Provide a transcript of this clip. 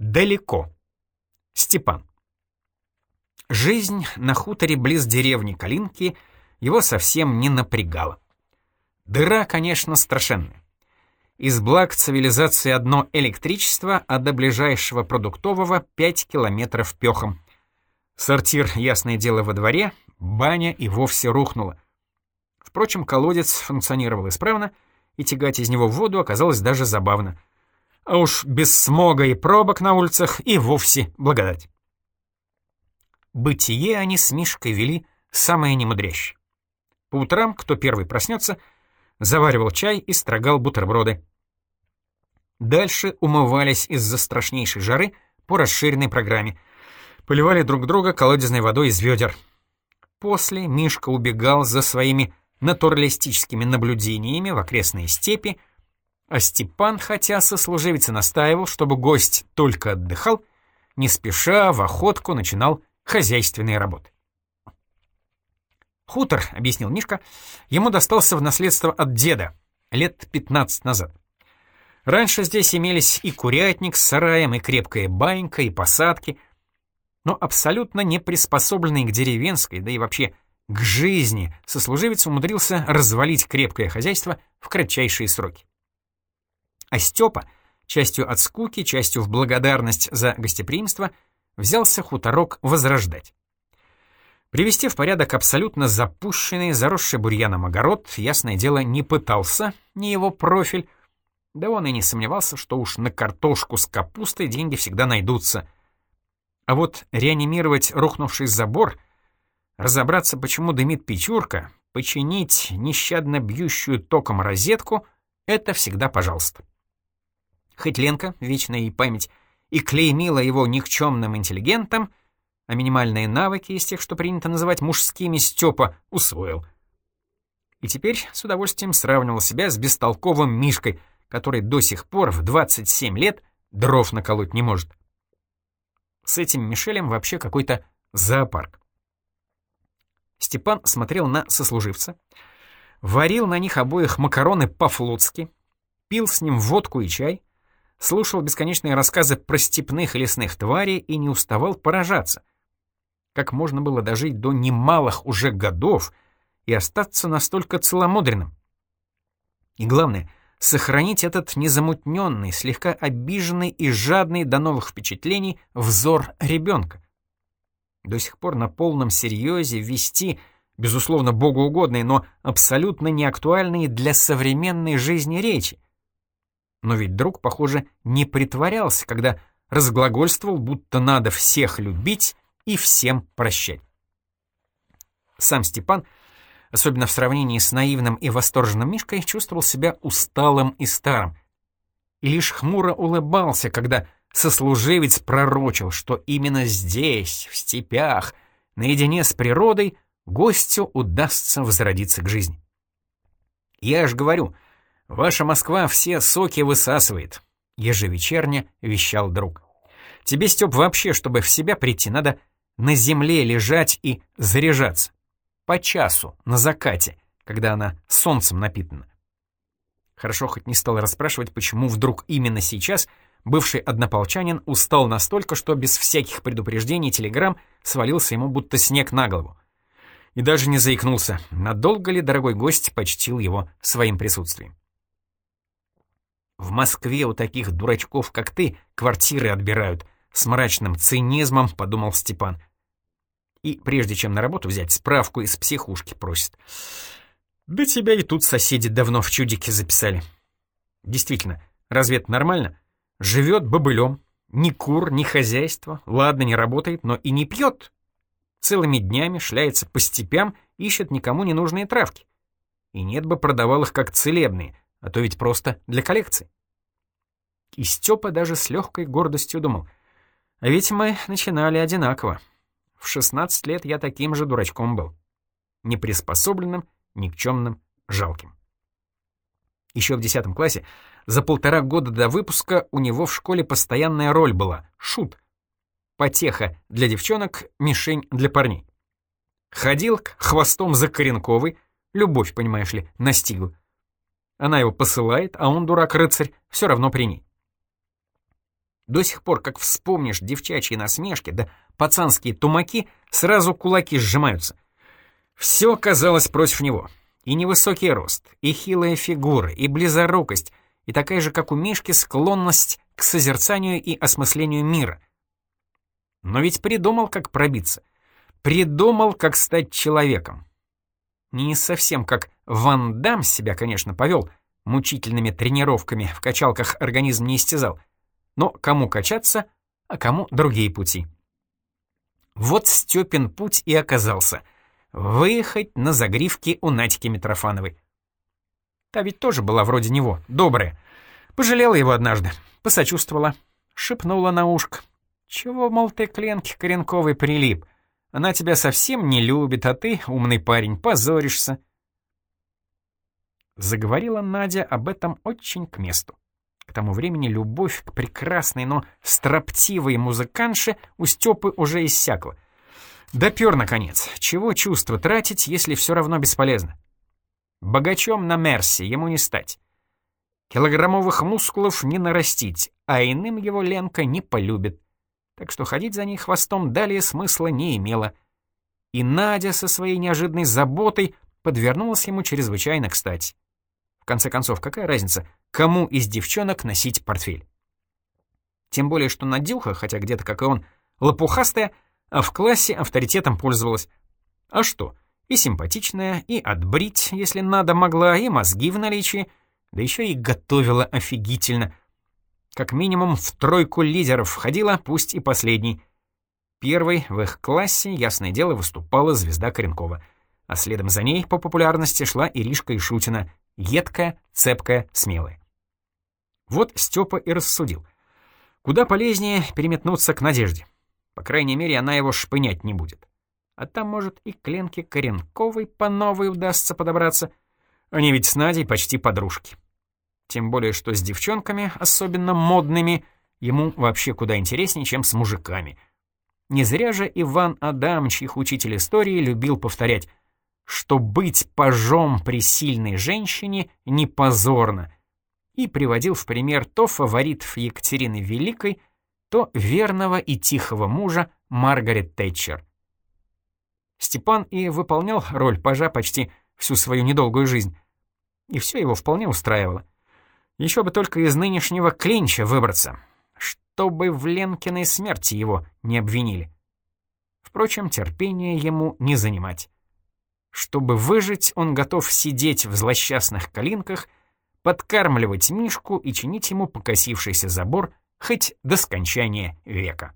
Далеко. Степан. Жизнь на хуторе близ деревни Калинки его совсем не напрягала. Дыра, конечно, страшенная. Из благ цивилизации одно электричество, а до ближайшего продуктового 5 километров пехом. Сортир, ясное дело, во дворе, баня и вовсе рухнула. Впрочем, колодец функционировал исправно, и тягать из него воду оказалось даже забавно — а уж без смога и пробок на улицах и вовсе благодать. Бытие они с Мишкой вели самое немудрящее. По утрам, кто первый проснется, заваривал чай и строгал бутерброды. Дальше умывались из-за страшнейшей жары по расширенной программе. Поливали друг друга колодезной водой из ведер. После Мишка убегал за своими натуралистическими наблюдениями в окрестные степи, а Степан, хотя сослуживец и настаивал, чтобы гость только отдыхал, не спеша в охотку начинал хозяйственные работы. «Хутор», — объяснил Мишка, — ему достался в наследство от деда, лет 15 назад. Раньше здесь имелись и курятник с сараем, и крепкая банька, и посадки, но абсолютно не приспособленный к деревенской, да и вообще к жизни, сослуживец умудрился развалить крепкое хозяйство в кратчайшие сроки. А Степа, частью от скуки, частью в благодарность за гостеприимство, взялся хуторок возрождать. Привести в порядок абсолютно запущенный, заросший бурьяном огород, ясное дело, не пытался, не его профиль, да он и не сомневался, что уж на картошку с капустой деньги всегда найдутся. А вот реанимировать рухнувший забор, разобраться, почему дымит печурка, починить нещадно бьющую током розетку — это всегда пожалуйста. Хоть Ленка, вечная ей память, и клеймила его никчемным интеллигентом, а минимальные навыки из тех, что принято называть мужскими, Степа усвоил. И теперь с удовольствием сравнивал себя с бестолковым Мишкой, который до сих пор в 27 лет дров наколоть не может. С этим Мишелем вообще какой-то зоопарк. Степан смотрел на сослуживца, варил на них обоих макароны по-флотски, пил с ним водку и чай, слушал бесконечные рассказы про степных и лесных тварей и не уставал поражаться. Как можно было дожить до немалых уже годов и остаться настолько целомудренным? И главное, сохранить этот незамутненный, слегка обиженный и жадный до новых впечатлений взор ребенка. До сих пор на полном серьезе вести, безусловно, богоугодные, но абсолютно неактуальные для современной жизни речи. Но ведь друг, похоже, не притворялся, когда разглагольствовал, будто надо всех любить и всем прощать. Сам Степан, особенно в сравнении с наивным и восторженным Мишкой, чувствовал себя усталым и старым. И лишь хмуро улыбался, когда сослуживец пророчил, что именно здесь, в степях, наедине с природой, гостю удастся возродиться к жизни. Я ж говорю, Ваша Москва все соки высасывает», — ежевечерне вещал друг. «Тебе, Степ, вообще, чтобы в себя прийти, надо на земле лежать и заряжаться. По часу, на закате, когда она солнцем напитана». Хорошо хоть не стал расспрашивать, почему вдруг именно сейчас бывший однополчанин устал настолько, что без всяких предупреждений телеграмм свалился ему будто снег на голову. И даже не заикнулся, надолго ли дорогой гость почтил его своим присутствием. В Москве у таких дурачков, как ты, квартиры отбирают. С мрачным цинизмом подумал Степан. И прежде чем на работу взять, справку из психушки просит. Да тебя и тут соседи давно в чудике записали. Действительно, разве это нормально? Живет бобылем, ни кур, ни хозяйство, ладно, не работает, но и не пьет. Целыми днями шляется по степям, ищет никому не нужные травки. И нет бы продавал их как целебные — а то ведь просто для коллекции. И Степа даже с легкой гордостью думал, а ведь мы начинали одинаково. В 16 лет я таким же дурачком был. Неприспособленным, никчемным, жалким. Еще в 10 классе, за полтора года до выпуска, у него в школе постоянная роль была — шут. Потеха для девчонок, мишень для парней. Ходил к хвостом за Коренковой, любовь, понимаешь ли, настигла. Она его посылает, а он, дурак-рыцарь, все равно при ней. До сих пор, как вспомнишь девчачьи насмешки, да пацанские тумаки, сразу кулаки сжимаются. Все казалось против него. И невысокий рост, и хилая фигура, и близорукость, и такая же, как у Мишки, склонность к созерцанию и осмыслению мира. Но ведь придумал, как пробиться. Придумал, как стать человеком. Не совсем как Ван Дам себя, конечно, повел, мучительными тренировками в качалках организм не истязал. Но кому качаться, а кому другие пути. Вот Степин путь и оказался — Выехать на загривке у Натики Митрофановой. Та ведь тоже была вроде него, добрая. Пожалела его однажды, посочувствовала, шепнула на ушко. «Чего, мол, ты к Ленке Коренковой прилип? Она тебя совсем не любит, а ты, умный парень, позоришься». Заговорила Надя об этом очень к месту. К тому времени любовь к прекрасной, но строптивой музыканше у Степы уже иссякла. Допер, наконец. Чего чувства тратить, если все равно бесполезно? Богачом на Мерси ему не стать. Килограммовых мускулов не нарастить, а иным его Ленка не полюбит. Так что ходить за ней хвостом далее смысла не имело. И Надя со своей неожиданной заботой подвернулась ему чрезвычайно кстати. В конце концов, какая разница, кому из девчонок носить портфель? Тем более, что Надюха, хотя где-то, как и он, лопухастая, а в классе авторитетом пользовалась. А что, и симпатичная, и отбрить, если надо, могла, и мозги в наличии, да еще и готовила офигительно. Как минимум в тройку лидеров входила, пусть и последний. Первой в их классе, ясное дело, выступала звезда Коренкова, а следом за ней по популярности шла Иришка Ишутина, едкая, цепкая, смелая. Вот Степа и рассудил. Куда полезнее переметнуться к Надежде. По крайней мере, она его шпынять не будет. А там, может, и к Ленке Коренковой по новой удастся подобраться. Они ведь с Надей почти подружки. Тем более, что с девчонками, особенно модными, ему вообще куда интереснее, чем с мужиками. Не зря же Иван Адамович, их учитель истории, любил повторять, что быть пажом при сильной женщине не позорно, и приводил в пример то фаворитов Екатерины Великой — то верного и тихого мужа Маргарет Тэтчер. Степан и выполнял роль пажа почти всю свою недолгую жизнь, и все его вполне устраивало. Еще бы только из нынешнего клинча выбраться, чтобы в Ленкиной смерти его не обвинили. Впрочем, терпение ему не занимать. Чтобы выжить, он готов сидеть в злосчастных калинках, подкармливать Мишку и чинить ему покосившийся забор хоть до скончания века.